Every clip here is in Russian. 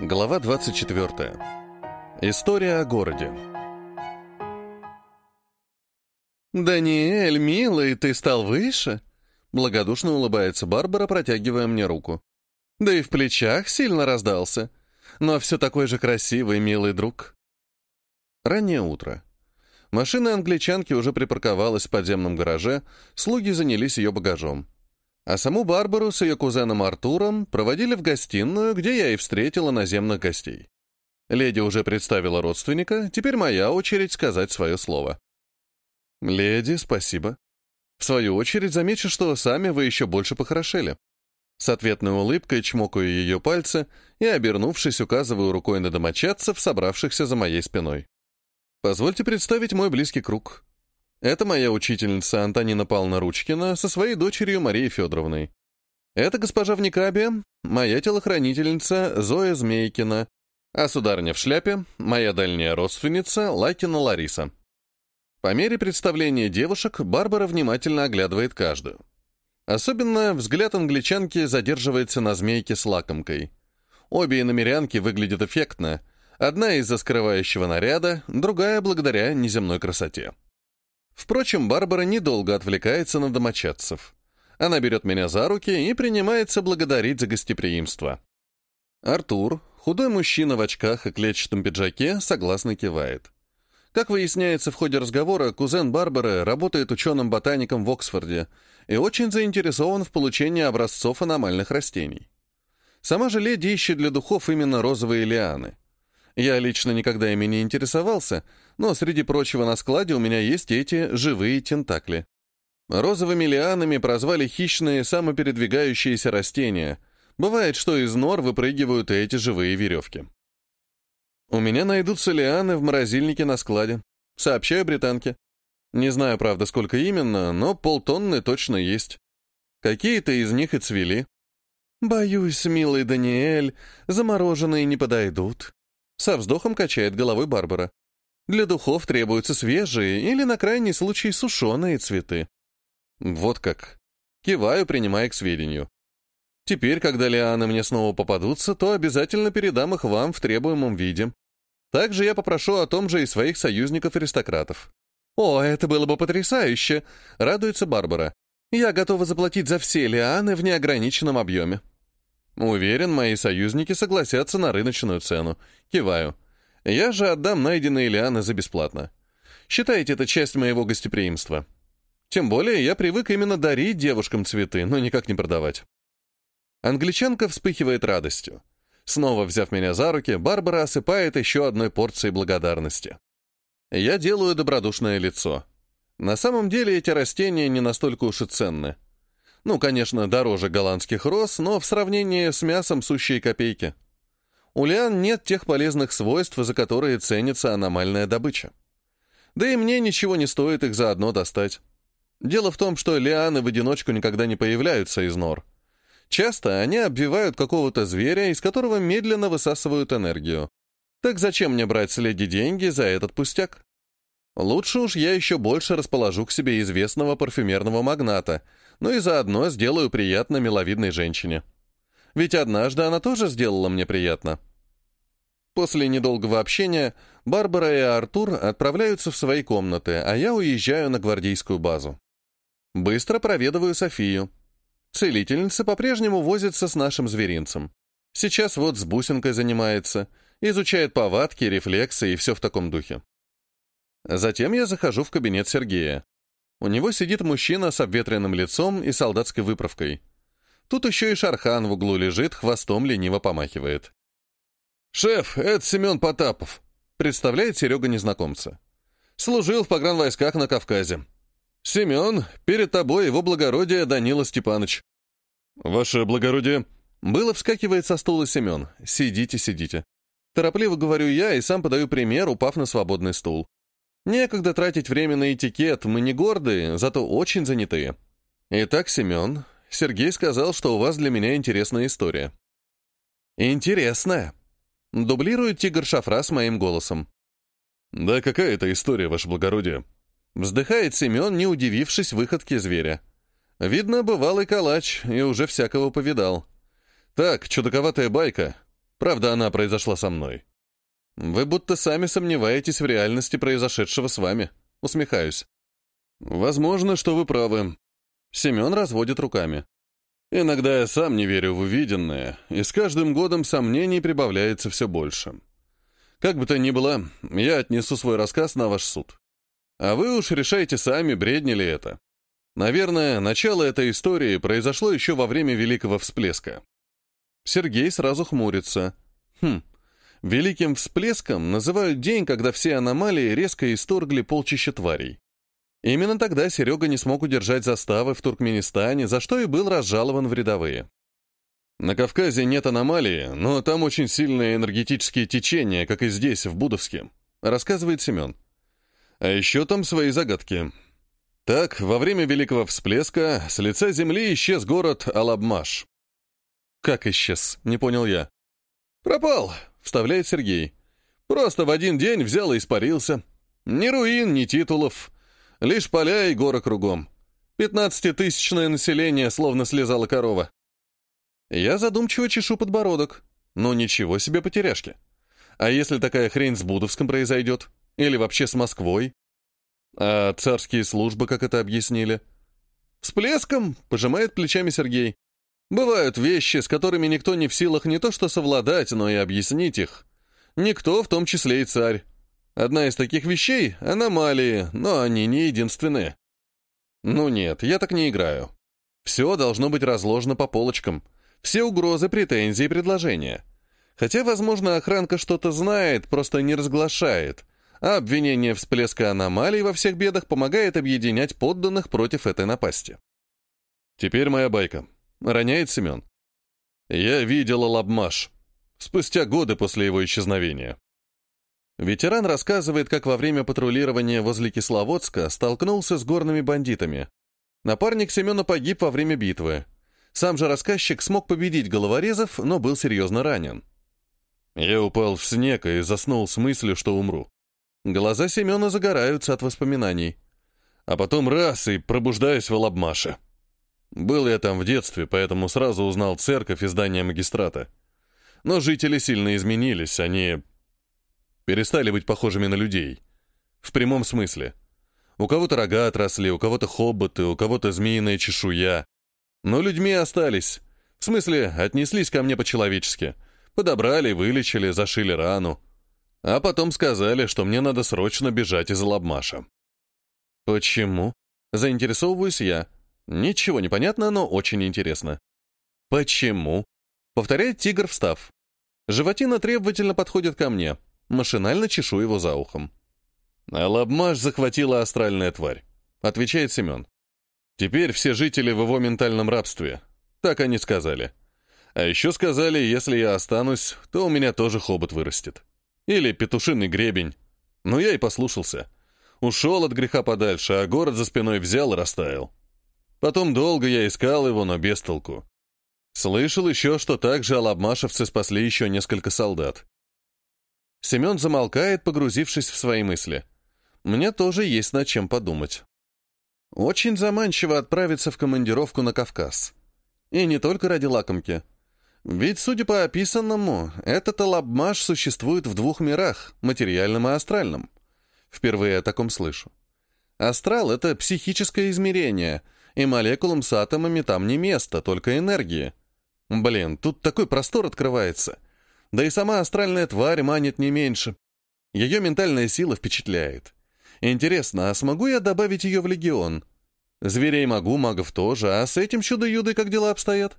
Глава 24. История о городе. «Даниэль, милый, ты стал выше?» Благодушно улыбается Барбара, протягивая мне руку. «Да и в плечах сильно раздался. Но все такой же красивый, милый друг». Раннее утро. Машина англичанки уже припарковалась в подземном гараже, слуги занялись ее багажом. А саму Барбару с ее кузеном Артуром проводили в гостиную, где я и встретила наземных гостей. Леди уже представила родственника, теперь моя очередь сказать свое слово. «Леди, спасибо. В свою очередь замечу, что сами вы еще больше похорошели». С ответной улыбкой чмокаю ее пальцы и, обернувшись, указываю рукой на домочадцев, собравшихся за моей спиной. «Позвольте представить мой близкий круг. Это моя учительница Антонина Павловна Ручкина со своей дочерью Марией Федоровной. Это госпожа в Никабе, моя телохранительница Зоя Змейкина, а сударня в шляпе — моя дальняя родственница Лакина Лариса. По мере представления девушек Барбара внимательно оглядывает каждую. Особенно взгляд англичанки задерживается на змейке с лакомкой. Обе иномерянки выглядят эффектно, одна из-за скрывающего наряда, другая благодаря неземной красоте. Впрочем, Барбара недолго отвлекается на домочадцев. Она берет меня за руки и принимается благодарить за гостеприимство. Артур, худой мужчина в очках и клетчатом пиджаке, согласно кивает. Как выясняется в ходе разговора, кузен Барбары работает ученым-ботаником в Оксфорде и очень заинтересован в получении образцов аномальных растений. Сама же леди ищет для духов именно розовые лианы. Я лично никогда ими не интересовался, но среди прочего на складе у меня есть эти живые тентакли. Розовыми лианами прозвали хищные самопередвигающиеся растения. Бывает, что из нор выпрыгивают эти живые веревки. У меня найдутся лианы в морозильнике на складе. Сообщаю британке. Не знаю, правда, сколько именно, но полтонны точно есть. Какие-то из них и цвели. Боюсь, милый Даниэль, замороженные не подойдут. Со вздохом качает головой Барбара. Для духов требуются свежие или, на крайний случай, сушеные цветы. Вот как. Киваю, принимая к сведению. Теперь, когда лианы мне снова попадутся, то обязательно передам их вам в требуемом виде. Также я попрошу о том же и своих союзников-аристократов. «О, это было бы потрясающе!» — радуется Барбара. «Я готова заплатить за все лианы в неограниченном объеме». Уверен, мои союзники согласятся на рыночную цену. Киваю. Я же отдам найденные лианы за бесплатно. Считайте это часть моего гостеприимства. Тем более я привык именно дарить девушкам цветы, но никак не продавать. Англичанка вспыхивает радостью. Снова взяв меня за руки, Барбара осыпает еще одной порцией благодарности. Я делаю добродушное лицо. На самом деле эти растения не настолько уж и ценны. Ну, конечно, дороже голландских роз, но в сравнении с мясом сущие копейки. У лиан нет тех полезных свойств, за которые ценится аномальная добыча. Да и мне ничего не стоит их заодно достать. Дело в том, что лианы в одиночку никогда не появляются из нор. Часто они обвивают какого-то зверя, из которого медленно высасывают энергию. Так зачем мне брать с леди деньги за этот пустяк? Лучше уж я еще больше расположу к себе известного парфюмерного магната, ну и заодно сделаю приятно миловидной женщине. Ведь однажды она тоже сделала мне приятно. После недолгого общения Барбара и Артур отправляются в свои комнаты, а я уезжаю на гвардейскую базу. Быстро проведываю Софию. Целительница по-прежнему возится с нашим зверинцем. Сейчас вот с бусинкой занимается, изучает повадки, рефлексы и все в таком духе. Затем я захожу в кабинет Сергея. У него сидит мужчина с обветренным лицом и солдатской выправкой. Тут еще и Шархан в углу лежит, хвостом лениво помахивает. «Шеф, это Семен Потапов», — представляет Серега незнакомца. «Служил в погранвойсках на Кавказе. Семен, перед тобой его благородие Данила Степанович». «Ваше благородие...» Было вскакивает со стула Семен. «Сидите, сидите». Торопливо говорю я и сам подаю пример, упав на свободный стул. Некогда тратить время на этикет, мы не гордые, зато очень занятые. Итак, Семен, Сергей сказал, что у вас для меня интересная история. Интересная. Дублирует тигр Шафра с моим голосом. Да какая это история, ваше благородие? Вздыхает Семен, не удивившись выходке зверя. Видно, бывалый калач и уже всякого повидал. Так, чудаковатая байка. Правда, она произошла со мной. Вы будто сами сомневаетесь в реальности произошедшего с вами. Усмехаюсь. Возможно, что вы правы. Семен разводит руками. Иногда я сам не верю в увиденное, и с каждым годом сомнений прибавляется все больше. Как бы то ни было, я отнесу свой рассказ на ваш суд. А вы уж решайте сами, бредни ли это. Наверное, начало этой истории произошло еще во время Великого Всплеска. Сергей сразу хмурится. Хм, Великим всплеском называют день, когда все аномалии резко исторгли полчища тварей. Именно тогда Серега не смог удержать заставы в Туркменистане, за что и был разжалован в рядовые. На Кавказе нет аномалии, но там очень сильные энергетические течения, как и здесь, в Будовске, рассказывает Семен. А еще там свои загадки. Так, во время Великого Всплеска с лица земли исчез город Алабмаш. «Как исчез?» — не понял я. «Пропал», — вставляет Сергей. «Просто в один день взял и испарился. Ни руин, ни титулов. Лишь поля и горы кругом. Пятнадцатитысячное население, словно слезала корова. Я задумчиво чешу подбородок. Но ничего себе потеряшки. А если такая хрень с Будовском произойдет? Или вообще с Москвой? А царские службы, как это объяснили? Всплеском, пожимает плечами Сергей. Бывают вещи, с которыми никто не в силах не то что совладать, но и объяснить их. Никто, в том числе и царь. Одна из таких вещей — аномалии, но они не единственные. Ну нет, я так не играю. Все должно быть разложено по полочкам. Все угрозы, претензии, предложения. Хотя, возможно, охранка что-то знает, просто не разглашает, а обвинение всплеска аномалий во всех бедах помогает объединять подданных против этой напасти. Теперь моя байка. Роняет Семен. Я видела Лабмаш. Спустя годы после его исчезновения. Ветеран рассказывает, как во время патрулирования возле Кисловодска столкнулся с горными бандитами. Напарник Семена погиб во время битвы. Сам же рассказчик смог победить головорезов, но был серьезно ранен. Я упал в снег и заснул с мыслью, что умру. Глаза Семена загораются от воспоминаний. А потом раз и пробуждаюсь в Алабмаше. Был я там в детстве, поэтому сразу узнал церковь и здание магистрата. Но жители сильно изменились, они перестали быть похожими на людей. В прямом смысле. У кого-то рога отросли, у кого-то хоботы, у кого-то змеиная чешуя. Но людьми остались. В смысле, отнеслись ко мне по-человечески. Подобрали, вылечили, зашили рану. А потом сказали, что мне надо срочно бежать из Лабмаша. Почему? Заинтересовываюсь я. Ничего не понятно, но очень интересно. Почему? Повторяет тигр, встав. Животина требовательно подходит ко мне. Машинально чешу его за ухом. «А лабмаш захватила астральная тварь», — отвечает Семен. «Теперь все жители в его ментальном рабстве. Так они сказали. А еще сказали, если я останусь, то у меня тоже хобот вырастет. Или петушиный гребень. Но я и послушался. Ушел от греха подальше, а город за спиной взял и растаял. Потом долго я искал его, но без толку. Слышал еще, что также алабмашевцы спасли еще несколько солдат. Семен замолкает, погрузившись в свои мысли. Мне тоже есть над чем подумать. Очень заманчиво отправиться в командировку на Кавказ. И не только ради лакомки. Ведь, судя по описанному, этот алабмаш существует в двух мирах, материальном и астральном. Впервые о таком слышу. Астрал — это психическое измерение, и молекулам с атомами там не место, только энергии. Блин, тут такой простор открывается — да и сама астральная тварь манит не меньше. Ее ментальная сила впечатляет. Интересно, а смогу я добавить ее в легион? Зверей могу, магов тоже, а с этим чудо-юдой как дела обстоят?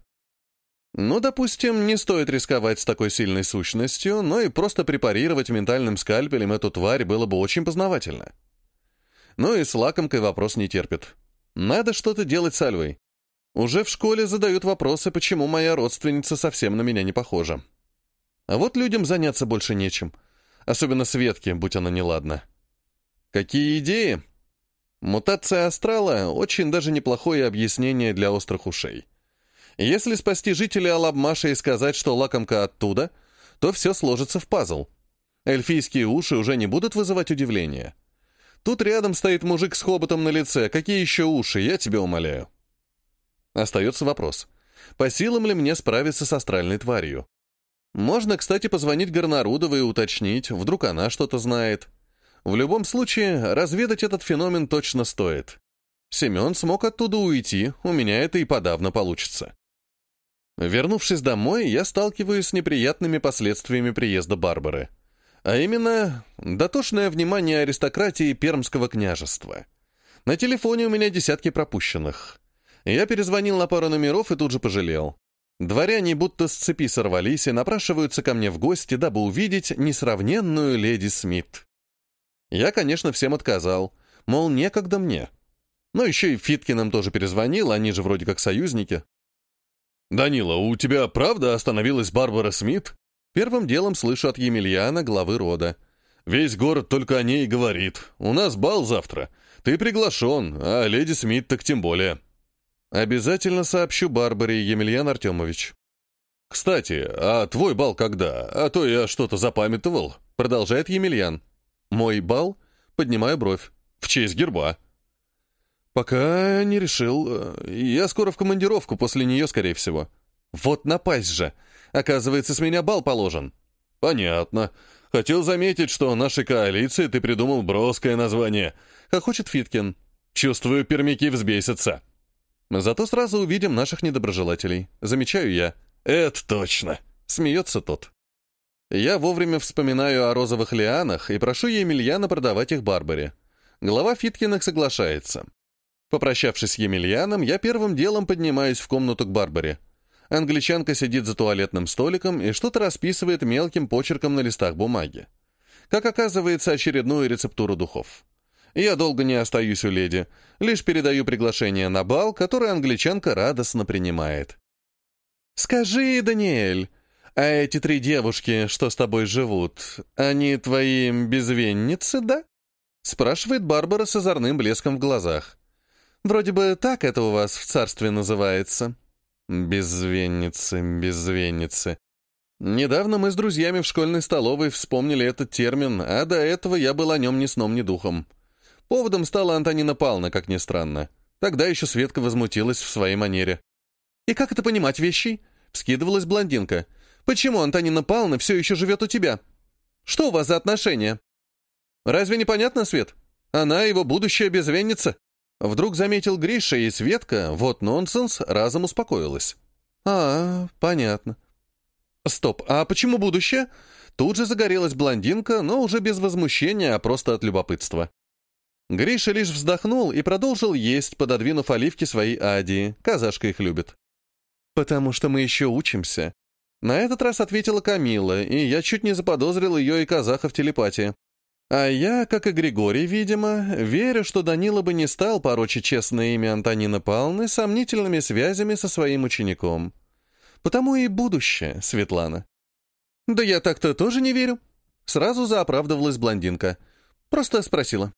Ну, допустим, не стоит рисковать с такой сильной сущностью, но и просто препарировать ментальным скальпелем эту тварь было бы очень познавательно. Ну и с лакомкой вопрос не терпит. Надо что-то делать с Альвой. Уже в школе задают вопросы, почему моя родственница совсем на меня не похожа. А вот людям заняться больше нечем. Особенно Светке, будь она неладна. Какие идеи? Мутация астрала — очень даже неплохое объяснение для острых ушей. Если спасти жителей Алабмаша и сказать, что лакомка оттуда, то все сложится в пазл. Эльфийские уши уже не будут вызывать удивления. Тут рядом стоит мужик с хоботом на лице. Какие еще уши, я тебя умоляю. Остается вопрос. По силам ли мне справиться с астральной тварью? Можно, кстати, позвонить Горнарудовой и уточнить, вдруг она что-то знает. В любом случае, разведать этот феномен точно стоит. Семен смог оттуда уйти, у меня это и подавно получится. Вернувшись домой, я сталкиваюсь с неприятными последствиями приезда Барбары. А именно, дотошное внимание аристократии Пермского княжества. На телефоне у меня десятки пропущенных. Я перезвонил на пару номеров и тут же пожалел. Дворяне будто с цепи сорвались и напрашиваются ко мне в гости, дабы увидеть несравненную леди Смит. Я, конечно, всем отказал, мол, некогда мне. Но еще и Фиткиным тоже перезвонил, они же вроде как союзники. «Данила, у тебя правда остановилась Барбара Смит?» Первым делом слышу от Емельяна, главы рода. «Весь город только о ней и говорит. У нас бал завтра. Ты приглашен, а леди Смит так тем более». «Обязательно сообщу Барбаре, Емельян Артемович». «Кстати, а твой бал когда? А то я что-то запамятовал», — продолжает Емельян. «Мой бал?» — поднимаю бровь. «В честь герба». «Пока не решил. Я скоро в командировку, после нее, скорее всего». «Вот напасть же! Оказывается, с меня бал положен». «Понятно. Хотел заметить, что нашей коалиции ты придумал броское название. Хохочет Фиткин. Чувствую, пермяки взбесятся». «Зато сразу увидим наших недоброжелателей. Замечаю я». «Это точно!» — смеется тот. Я вовремя вспоминаю о розовых лианах и прошу Емельяна продавать их Барбаре. Глава Фиткиных соглашается. Попрощавшись с Емельяном, я первым делом поднимаюсь в комнату к Барбаре. Англичанка сидит за туалетным столиком и что-то расписывает мелким почерком на листах бумаги. Как оказывается, очередную рецептуру духов. Я долго не остаюсь у леди, лишь передаю приглашение на бал, которое англичанка радостно принимает. «Скажи, Даниэль, а эти три девушки, что с тобой живут, они твои безвенницы, да?» спрашивает Барбара с озорным блеском в глазах. Вроде бы так это у вас в царстве называется. Безвенницы, безвенницы. Недавно мы с друзьями в школьной столовой вспомнили этот термин, а до этого я был о нем ни сном, ни духом. Поводом стала Антонина Павловна, как ни странно. Тогда еще Светка возмутилась в своей манере. «И как это понимать, вещей?» — вскидывалась блондинка. «Почему Антонина Павловна все еще живет у тебя? Что у вас за отношения?» «Разве не понятно, Свет? Она его будущая безвенница». Вдруг заметил Гриша, и Светка, вот нонсенс, разом успокоилась. «А, понятно». «Стоп, а почему будущее?» Тут же загорелась блондинка, но уже без возмущения, а просто от любопытства. Гриша лишь вздохнул и продолжил есть, пододвинув оливки своей Адии. Казашка их любит. «Потому что мы еще учимся». На этот раз ответила Камила, и я чуть не заподозрил ее и казаха в телепатии. А я, как и Григорий, видимо, верю, что Данила бы не стал порочить честное имя Антонины Павловны сомнительными связями со своим учеником. Потому и будущее, Светлана. Да я так-то тоже не верю. Сразу заоправдывалась блондинка. Просто спросила.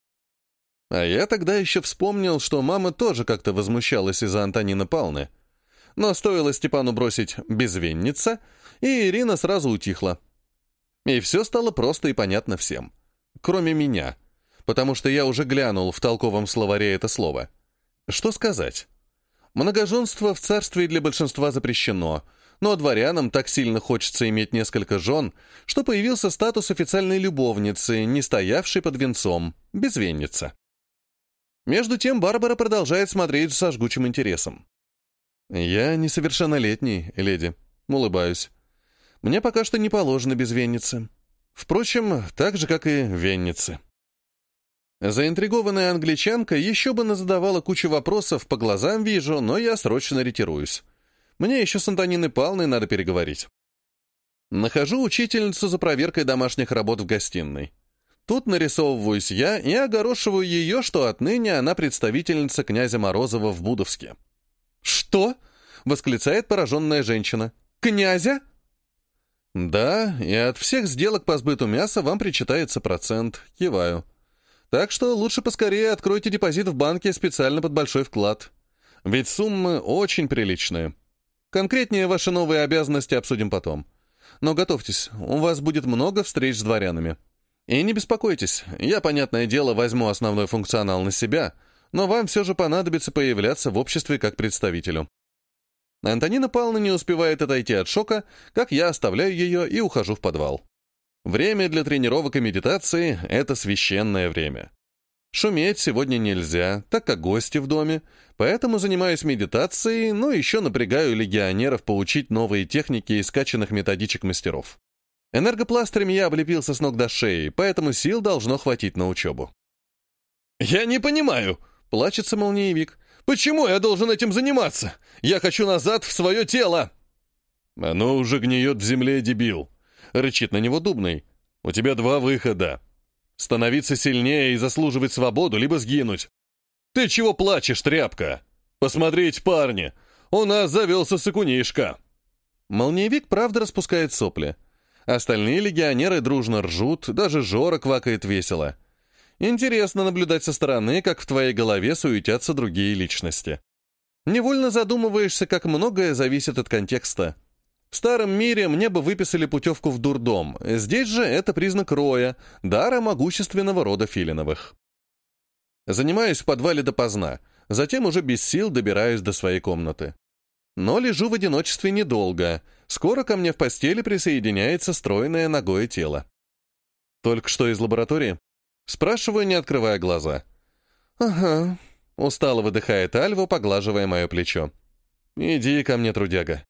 А я тогда еще вспомнил, что мама тоже как-то возмущалась из-за Антонины Павловны. Но стоило Степану бросить «безвенница», и Ирина сразу утихла. И все стало просто и понятно всем кроме меня, потому что я уже глянул в толковом словаре это слово. Что сказать? Многоженство в царстве для большинства запрещено, но дворянам так сильно хочется иметь несколько жен, что появился статус официальной любовницы, не стоявшей под венцом, безвенница. Между тем Барбара продолжает смотреть со жгучим интересом. «Я несовершеннолетний, леди», — улыбаюсь. «Мне пока что не положено безвенницы. Впрочем, так же, как и венницы. Заинтригованная англичанка еще бы назадавала кучу вопросов, по глазам вижу, но я срочно ретируюсь. Мне еще с Антониной Павловной надо переговорить. Нахожу учительницу за проверкой домашних работ в гостиной. Тут нарисовываюсь я и огорошиваю ее, что отныне она представительница князя Морозова в Будовске. «Что?» — восклицает пораженная женщина. «Князя?» «Да, и от всех сделок по сбыту мяса вам причитается процент. Киваю. Так что лучше поскорее откройте депозит в банке специально под большой вклад. Ведь суммы очень приличные. Конкретнее ваши новые обязанности обсудим потом. Но готовьтесь, у вас будет много встреч с дворянами. И не беспокойтесь, я, понятное дело, возьму основной функционал на себя, но вам все же понадобится появляться в обществе как представителю. Антонина Павловна не успевает отойти от шока, как я оставляю ее и ухожу в подвал. Время для тренировок и медитации — это священное время. Шуметь сегодня нельзя, так как гости в доме, поэтому занимаюсь медитацией, но еще напрягаю легионеров поучить новые техники и скачанных методичек мастеров. Энергопластырями я облепился с ног до шеи, поэтому сил должно хватить на учебу. «Я не понимаю», — плачется молниевик. «Почему я должен этим заниматься? Я хочу назад в свое тело!» «Оно уже гниет в земле, дебил», — рычит на него Дубный. «У тебя два выхода. Становиться сильнее и заслуживать свободу, либо сгинуть. Ты чего плачешь, тряпка? Посмотрите, парни, у нас завелся сыкунишка». Молниевик правда распускает сопли. Остальные легионеры дружно ржут, даже Жора квакает весело. Интересно наблюдать со стороны, как в твоей голове суетятся другие личности. Невольно задумываешься, как многое зависит от контекста. В старом мире мне бы выписали путевку в дурдом. Здесь же это признак роя, дара могущественного рода Филиновых. Занимаюсь в подвале допоздна, затем уже без сил добираюсь до своей комнаты. Но лежу в одиночестве недолго. Скоро ко мне в постели присоединяется стройное ногое тело. Только что из лаборатории? Спрашиваю, не открывая глаза. «Ага», — устало выдыхает Альва, поглаживая мое плечо. «Иди ко мне, трудяга».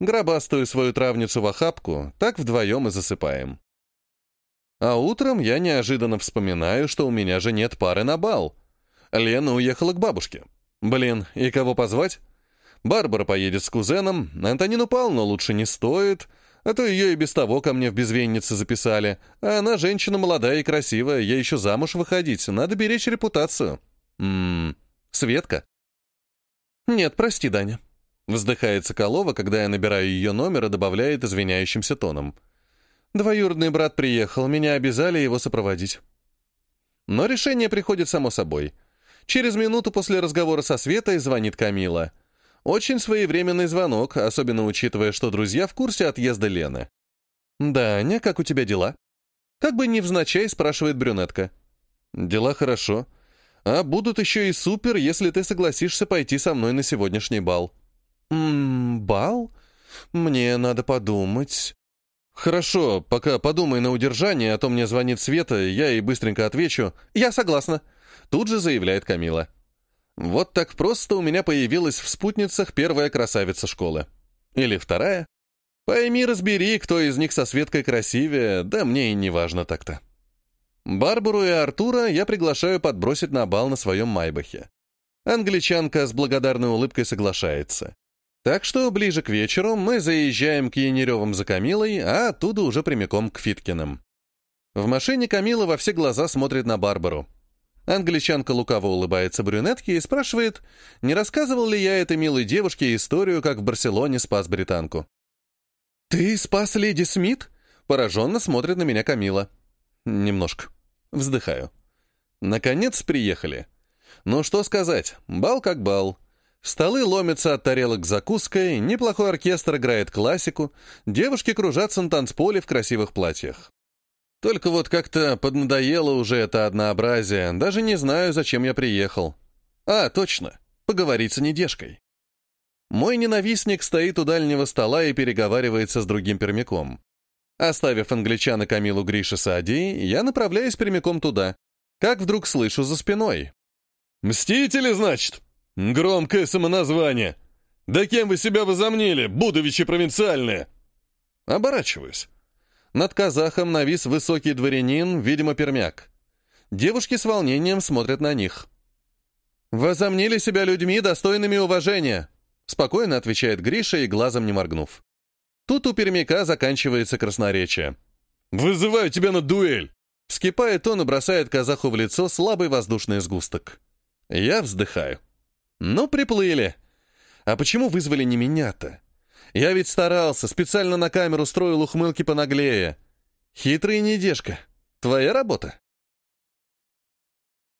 Гробастую свою травницу в охапку, так вдвоем и засыпаем. А утром я неожиданно вспоминаю, что у меня же нет пары на бал. Лена уехала к бабушке. Блин, и кого позвать? Барбара поедет с кузеном, Антонину Павловну лучше не стоит, а то ее и без того ко мне в безвеннице записали. А она женщина молодая и красивая, ей еще замуж выходить, надо беречь репутацию. Ммм, Светка? Нет, прости, Даня. Вздыхает Соколова, когда я набираю ее номер и добавляет извиняющимся тоном. Двоюродный брат приехал, меня обязали его сопроводить. Но решение приходит само собой. Через минуту после разговора со Светой звонит Камила. Очень своевременный звонок, особенно учитывая, что друзья в курсе отъезда Лены. «Да, Аня, как у тебя дела?» Как бы невзначай спрашивает брюнетка. «Дела хорошо. А будут еще и супер, если ты согласишься пойти со мной на сегодняшний бал». «Ммм, бал? Мне надо подумать». «Хорошо, пока подумай на удержание, а то мне звонит Света, я ей быстренько отвечу. Я согласна», — тут же заявляет Камила. Вот так просто у меня появилась в спутницах первая красавица школы. Или вторая. Пойми, разбери, кто из них со Светкой красивее, да мне и не важно так-то. Барбару и Артура я приглашаю подбросить на бал на своем Майбахе. Англичанка с благодарной улыбкой соглашается. Так что ближе к вечеру мы заезжаем к Янеревым за Камилой, а оттуда уже прямиком к Фиткиным. В машине Камила во все глаза смотрит на Барбару. Англичанка лукаво улыбается брюнетке и спрашивает, не рассказывал ли я этой милой девушке историю, как в Барселоне спас британку. «Ты спас леди Смит?» Пораженно смотрит на меня Камила. Немножко. Вздыхаю. Наконец приехали. Ну что сказать, бал как бал. Столы ломятся от тарелок с закуской, неплохой оркестр играет классику, девушки кружатся на танцполе в красивых платьях. Только вот как-то поднадоело уже это однообразие, даже не знаю, зачем я приехал. А, точно, поговорить с недежкой. Мой ненавистник стоит у дальнего стола и переговаривается с другим пермяком. Оставив англичана Камилу Гриша Саади, я направляюсь прямиком туда. Как вдруг слышу за спиной. «Мстители, значит? Громкое самоназвание. Да кем вы себя возомнили, будовичи провинциальные?» Оборачиваюсь. Над казахом навис высокий дворянин, видимо, пермяк. Девушки с волнением смотрят на них. «Возомнили себя людьми, достойными уважения», — спокойно отвечает Гриша и глазом не моргнув. Тут у пермяка заканчивается красноречие. «Вызываю тебя на дуэль!» Вскипает он и бросает казаху в лицо слабый воздушный сгусток. Я вздыхаю. «Ну, приплыли. А почему вызвали не меня-то? Я ведь старался, специально на камеру строил ухмылки понаглее. Хитрый недежка. Твоя работа?